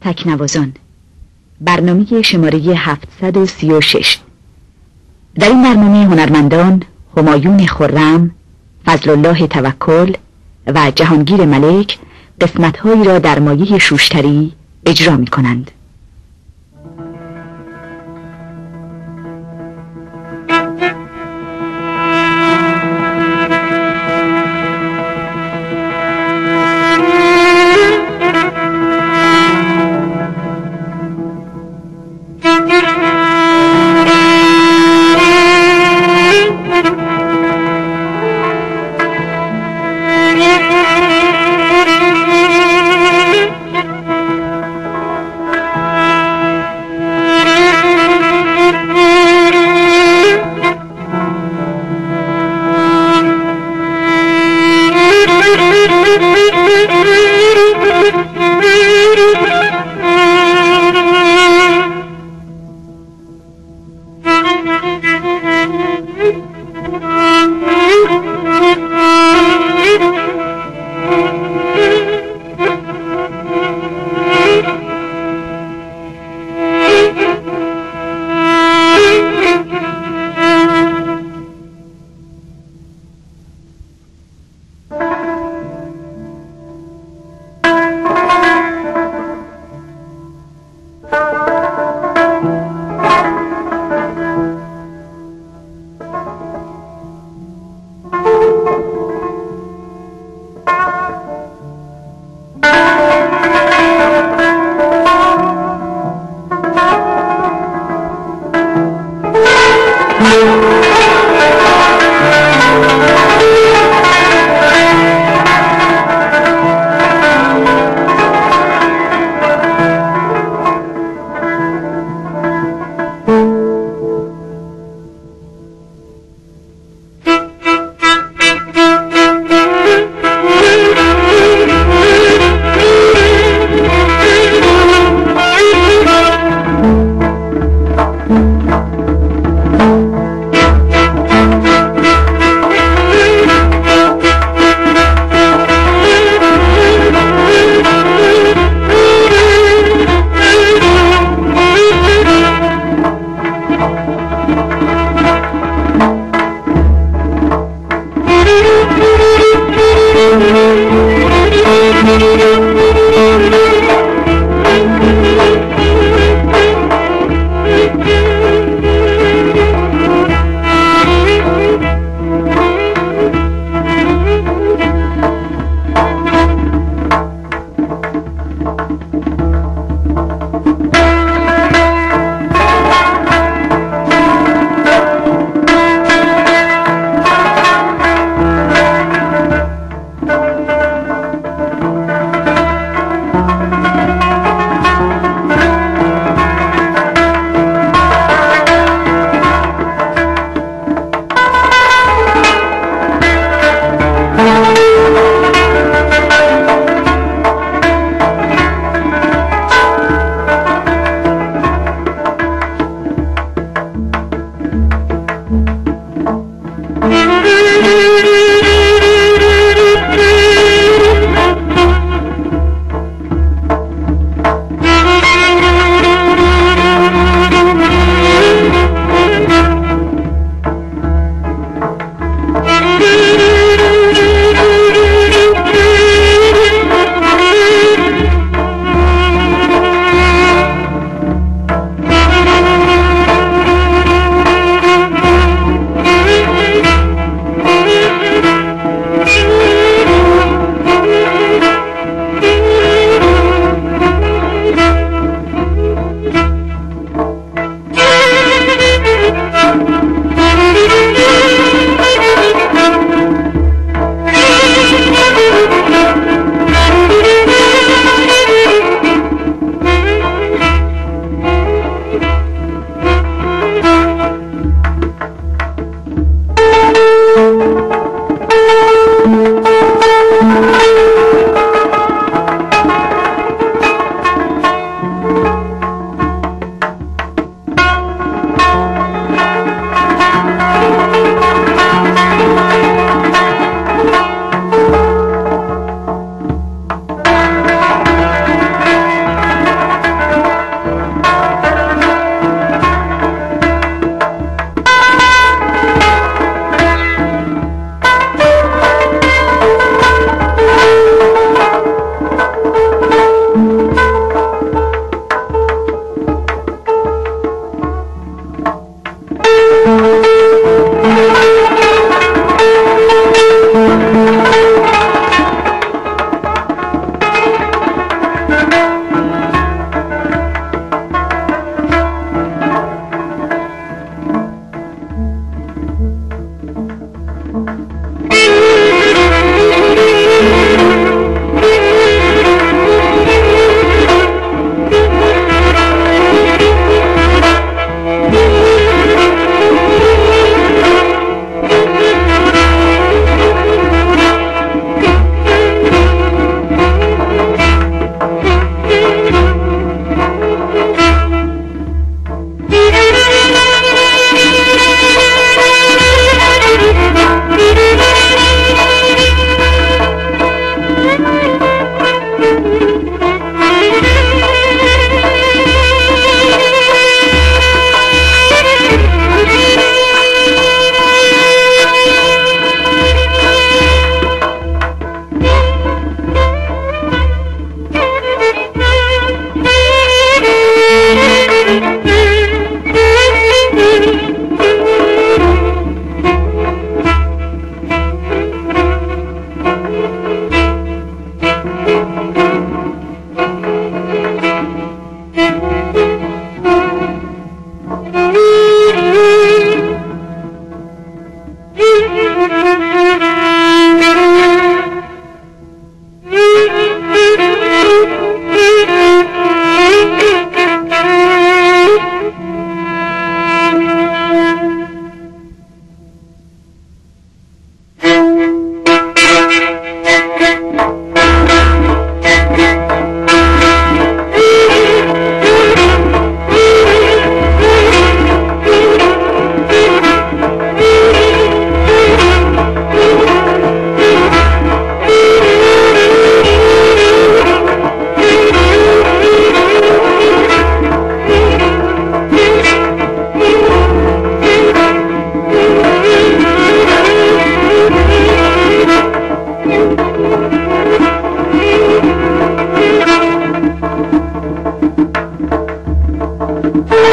تکنوازان برنامه شماره 736 در این برنامه هنرمندان همایون خرم، فضل الله توکل و جهانگیر ملک قسمتهایی را در مایه شوشتری اجرا می کنند.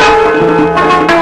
Música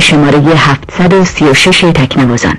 شماره 736 تکنوازان.